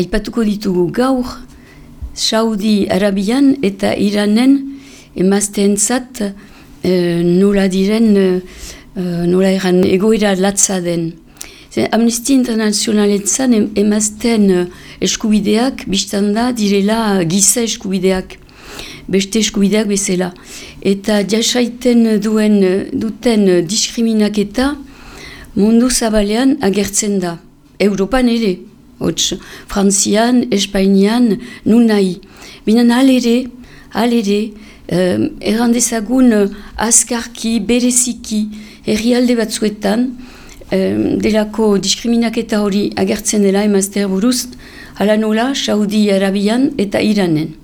aipatuko ditugu gaur, Saudi Arabian eta Iranen emazten zat e, nola diren, e, nola eran egoera latza den. Amnistia Internazionaletzan emazten eskubideak biztanda direla giza eskubideak beste eskubideak bezala. Eta jasaiten duen duten diskriminaketa mundu zabalean agertzen da. Europan ere, hots, Frantzian, Espainian, nun nahi. Binen alere, alere, um, errandezagun askarki, bereziki, herrialde batzuetan, um, delako diskriminaketa hori agertzen dela emazter buruz, ala nola, Saudi Arabian eta Iranen.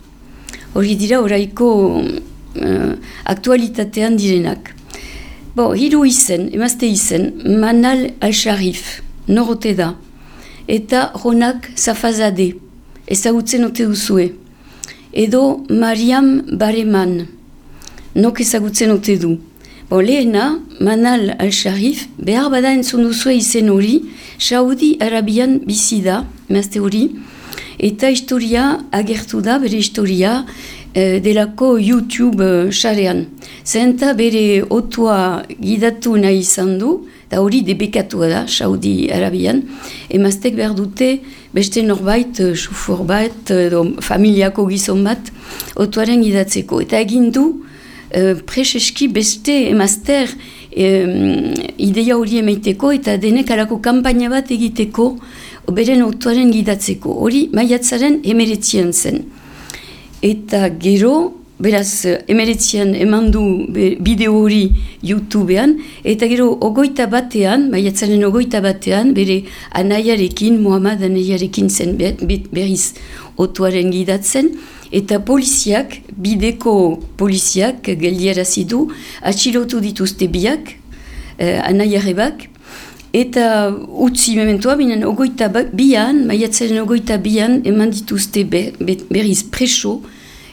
Hori dira oraiko uh, aktualitatean direnak. Bo, hiru izen, emazte izen, Manal al-Sharif, norote da, eta Ronak Zafazade, ezagutzen ote duzue. Edo Mariam Bareman, nok ezagutzen ote du. Bo, lehena, Manal al-Sharif, behar bada entzun duzue izen hori, Saudi Arabian bizi da, emazte hori, eta historia agertu da, bere historia, eh, delako YouTube xarean. Zenta bere otua gidatu nahi izan du, eta hori debekatua da, Saudi Arabian, emaztek behar dute beste norbait, sufor bat, edo familiako gizon bat, otuaren gidatzeko. Eta egin du, eh, preseski beste emazter eh, ideia hori emaiteko, eta denek alako kampaina bat egiteko, beren otuaren gidatzeko. Hori maiatzaren emeretzian zen. Eta gero, beraz, emeretzian eman du bideo hori YouTubean, eta gero ogoita batean, maiatzaren ogoita batean, bere anaiarekin, Muhammad anaiarekin zen berriz otuaren gidatzen, eta poliziak, bideko poliziak, geldiarazi du, atxilotu dituzte biak, eh, anaiarebak, Eta utzi mementoa, binen ogoita ba, bian, maiatzaren ogoita bian, eman dituzte berriz preso,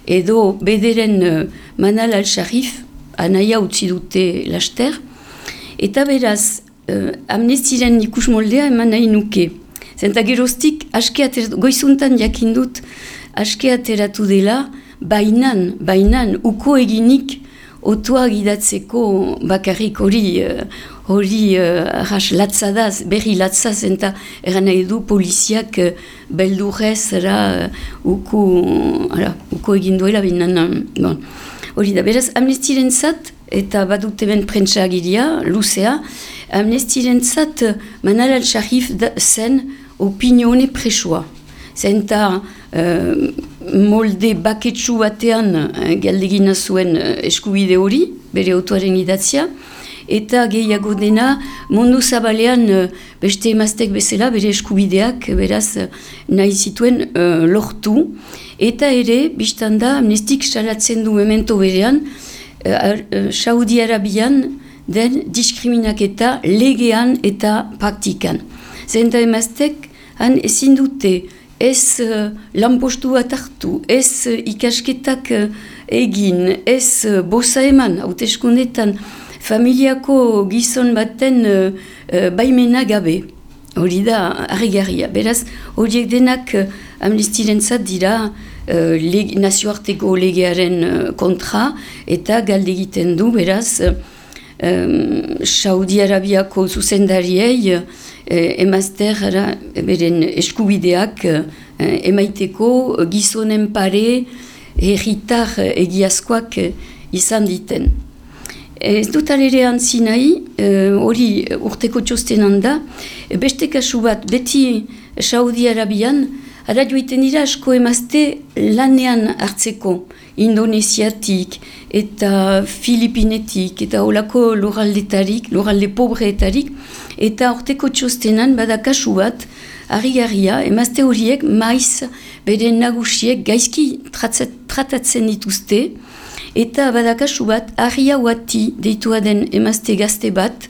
edo bederen uh, manal al-sharif, anaia utzi dute laster, eta beraz, uh, amnestiren ikus moldea eman nahi nuke. Zenta geroztik, aske goizuntan jakindut, aske ateratu dela, bainan, bainan, uko eginik, otua gidatzeko bakarrik hori, uh, hori uh, latzadaz, berri latzaz, eta eran nahi du poliziak uh, beldurrez, era, uh, uku, ara, uku egin duela binan, bon. Hori da, beraz, amnestiren zat, eta badut hemen prentsagiria, luzea, amnestiren zat, manal al-sharif zen opinione presoa. Zenta, uh, molde baketsu batean uh, galdegina zuen uh, eskubide hori, bere autoaren idatzia, eta gehiago dena mundu zabalean uh, beste emaztek bezala bere eskubideak beraz nahi zituen uh, lortu eta ere biztanda amnestik salatzen du memento berean uh, Saudi Arabian den diskriminaketa legean eta praktikan. Zenta emaztek han ezin dute ez uh, lanpostu bat hartu, ez uh, ikasketak uh, egin, ez uh, bosa eman, hauteskundetan, familiako gizon baten uh, uh, baimena gabe. Hori da, harrigarria. Beraz, horiek denak uh, amnistiren dira uh, leg, nazioarteko legearen uh, kontra eta galde egiten du, beraz, uh, um, Saudi Arabiako zuzendariei uh, emazter beren eskubideak uh, emaiteko gizonen pare erritar egiazkoak izan diten. Ez dut alere antzi nahi, eh, hori urteko txostenan da, beste kasu bat, beti Saudi Arabian, ara joiten dira asko emazte lanean hartzeko, indonesiatik eta filipinetik eta olako loraldetarik, loralde pobreetarik, eta urteko txostenan bada kasu bat, Arrigarria, emazte horiek maiz bere nagusiek gaizki tratatzen dituzte, Eta badakasu bat, ahia huati deitua den emazte gazte bat,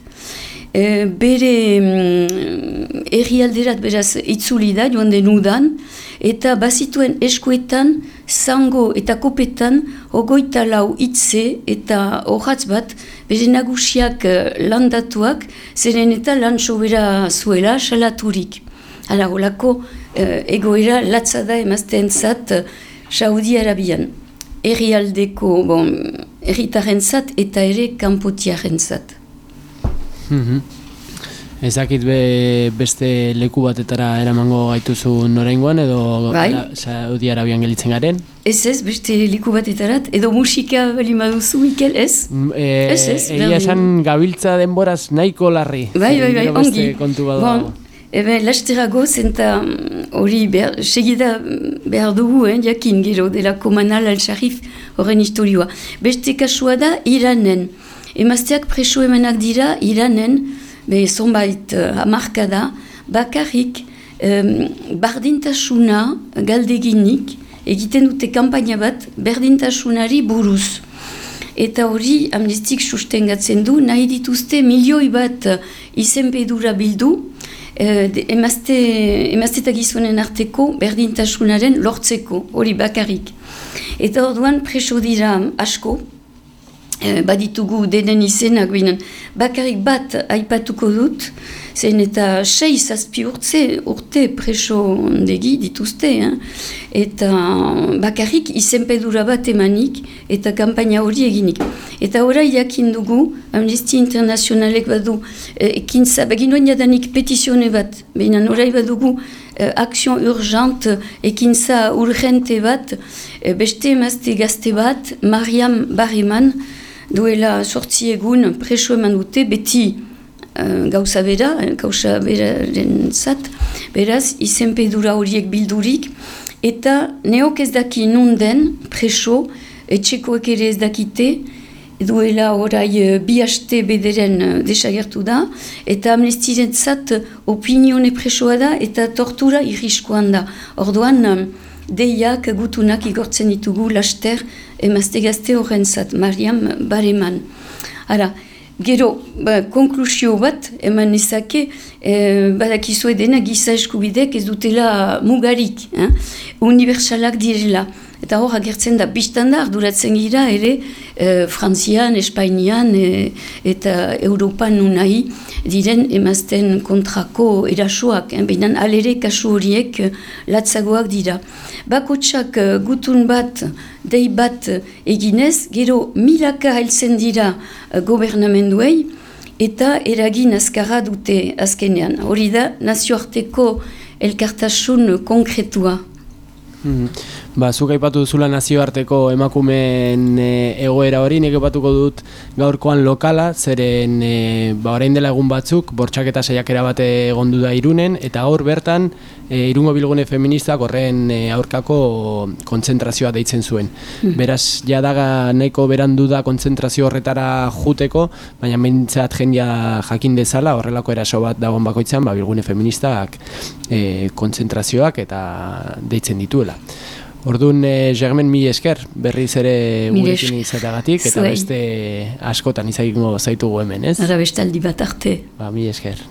e, bere mm, erri alderat beraz itzuli da joan den udan, eta bazituen eskuetan, zango eta kopetan, ogoita lau itze eta horatz bat, bere nagusiak uh, landatuak, zeren eta lan sobera zuela salaturik. Hala, holako egoera latza da emazten zat Saudi Arabian. Herrialdeko, bon, herritaren zat eta ere kanpotiaren zat. Mm Ezakit be, beste leku batetara eramango gaituzu noraingoan edo bai. Saudi Arabian gelitzen garen? Ez ez, beste leku batetarat, edo musika bali maduzu, Mikel, ez? E, ez ez, Egia esan gabiltza denboraz nahiko larri. Bai, bai, bai, ongi. Bon, ebe, lasterago zenta mm, hori segida behar dugu, eh, jakin gero, dela komanal al-Sharif horren historioa. Beste kasua da, Iranen. Emazteak preso emanak dira, Iranen, be zonbait uh, amarkada, bakarrik um, bardintasuna galdeginik egiten dute kampaina bat berdintasunari buruz. Eta hori amnestik sustengatzen du, nahi dituzte milioi bat izenpedura bildu, eh, emazte, eta gizonen arteko berdintasunaren lortzeko, hori bakarrik. Eta orduan preso dira asko, Eh, baditugu denen izenak binen. Bakarrik bat aipatuko dut, zen eta sei zazpi urtze, urte preso ondegi dituzte, eh? eta bakarrik izenpedura bat emanik eta kampaina hori eginik. Eta orai jakin dugu, Amnesty Internationalek badu, eh, ekintza, begin duen jadanik petizione bat, behinan orai badugu, eh, akzion urgent, ekintza urgente bat, eh, beste emazte gazte bat, Mariam Barriman, duela sortzi egun preso eman dute beti uh, gauza bera, eh, gauza beraren zat, beraz izenpedura horiek bildurik, eta neok ez daki nunden preso, etxekoek ere ez dakite, duela orai uh, bi haste bederen uh, desagertu da, eta amnestiren zat opinione presoa da, eta tortura irriskoan da. Orduan, deiak gutunak igortzen ditugu laster emazte gazte horren zat, Mariam Bareman. Ara, gero, ba, konklusio bat, eman nezake, e, badakizu edena giza eskubidek ez dutela mugarik, eh? unibertsalak direla. Eta hor agertzen da, biztan da, arduratzen gira, ere, e, Frantzian, Espainian e, eta Europan unai diren emazten kontrako erasoak, eh? behinan alere kasu horiek latzagoak dira. Bakotsak gutun bat, dei bat eginez, gero milaka helzen dira gobernamenduei, eta eragin azkarra dute azkenean. Hori da, nazioarteko elkartasun konkretua. Mm Ba, zuk aipatu zula nazioarteko emakumeen e, egoera hori, nik aipatuko dut gaurkoan lokala, zeren e, ba, orain dela egun batzuk, bortxak eta saiakera bate egondu da irunen, eta gaur bertan, e, irungo bilgune feministak horren e, aurkako kontzentrazioa deitzen zuen. Hmm. Beraz, ja daga nahiko berandu da kontzentrazio horretara juteko, baina mentzat jendia jakin dezala, horrelako eraso bat dagoen bakoitzan, ba, bilgune feministak e, kontzentrazioak eta deitzen dituela. Orduan, eh, Germen, mi esker, berriz ere gurekin izatagatik, eta beste askotan izaiko zaitugu hemen, ez? Ara bestaldi bat arte. Ba, mi esker.